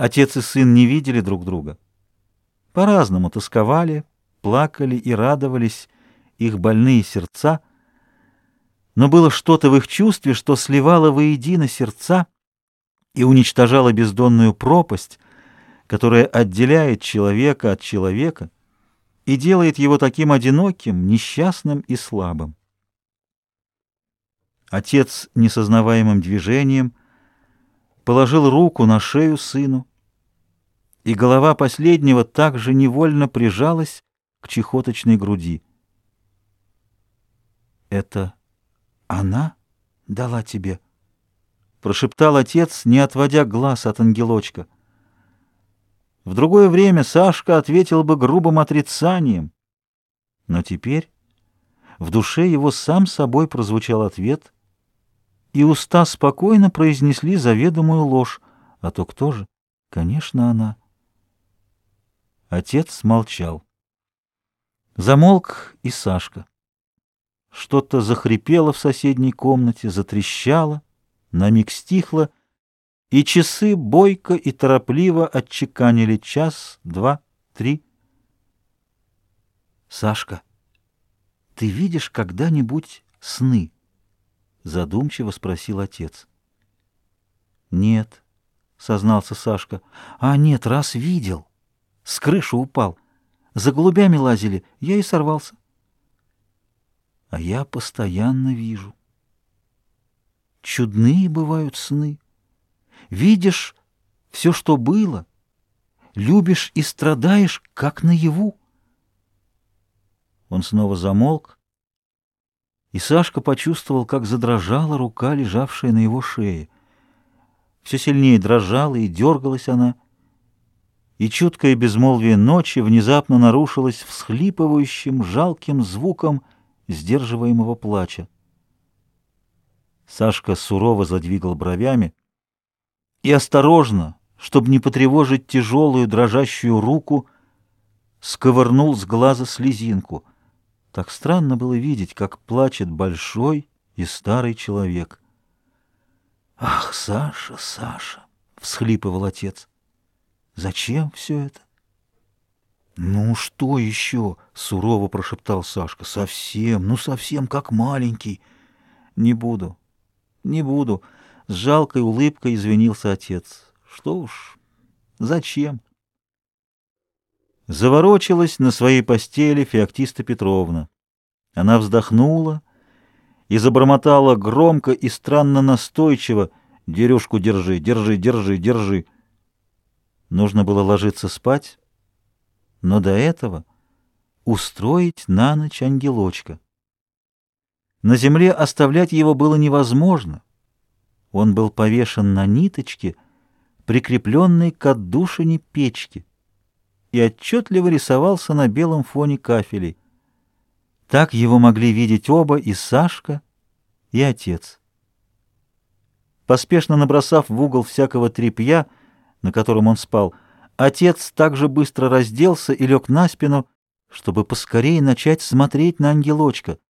Отец и сын не видели друг друга. По-разному тосковали, плакали и радовались их больные сердца, но было что-то в их чувстве, что сливало воедино сердца и уничтожало бездонную пропасть, которая отделяет человека от человека и делает его таким одиноким, несчастным и слабым. Отец несознаваемым движением положил руку на шею сыну, и голова последнего также невольно прижалась к чехоточной груди. «Это она дала тебе?» — прошептал отец, не отводя глаз от ангелочка. В другое время Сашка ответил бы грубым отрицанием, но теперь в душе его сам собой прозвучал ответ, и уста спокойно произнесли заведомую ложь, а то кто же? Конечно, она. Отец молчал. Замолк и Сашка. Что-то захрипело в соседней комнате, затрещало, на миг стихло, и часы бойко и торопливо отчеканили час, два, три. «Сашка, ты видишь когда-нибудь сны?» — задумчиво спросил отец. «Нет», — сознался Сашка. «А нет, раз видел». С крыши упал. За голубями лазили, я и сорвался. А я постоянно вижу. Чудные бывают сны. Видишь все, что было, любишь и страдаешь, как наяву. Он снова замолк, и Сашка почувствовал, как задрожала рука, лежавшая на его шее. Все сильнее дрожала и дергалась она, — и чуткое безмолвие ночи внезапно нарушилось всхлипывающим, жалким звуком сдерживаемого плача. Сашка сурово задвигал бровями и осторожно, чтобы не потревожить тяжелую дрожащую руку, сковырнул с глаза слезинку. Так странно было видеть, как плачет большой и старый человек. «Ах, Саша, Саша!» — всхлипывал отец. Зачем все это? «Ну что еще?» — сурово прошептал Сашка. «Совсем, ну совсем как маленький». «Не буду, не буду». С жалкой улыбкой извинился отец. «Что уж, зачем?» Заворочилась на своей постели Феоктиста Петровна. Она вздохнула и забормотала громко и странно настойчиво. «Дерюшку держи, держи, держи, держи». Нужно было ложиться спать, но до этого устроить на ночь ангелочка. На земле оставлять его было невозможно. Он был повешен на ниточке, прикрепленной к отдушине печки, и отчетливо рисовался на белом фоне кафелей. Так его могли видеть оба, и Сашка, и отец. Поспешно набросав в угол всякого тряпья, на котором он спал, отец также быстро разделся и лег на спину, чтобы поскорее начать смотреть на ангелочка —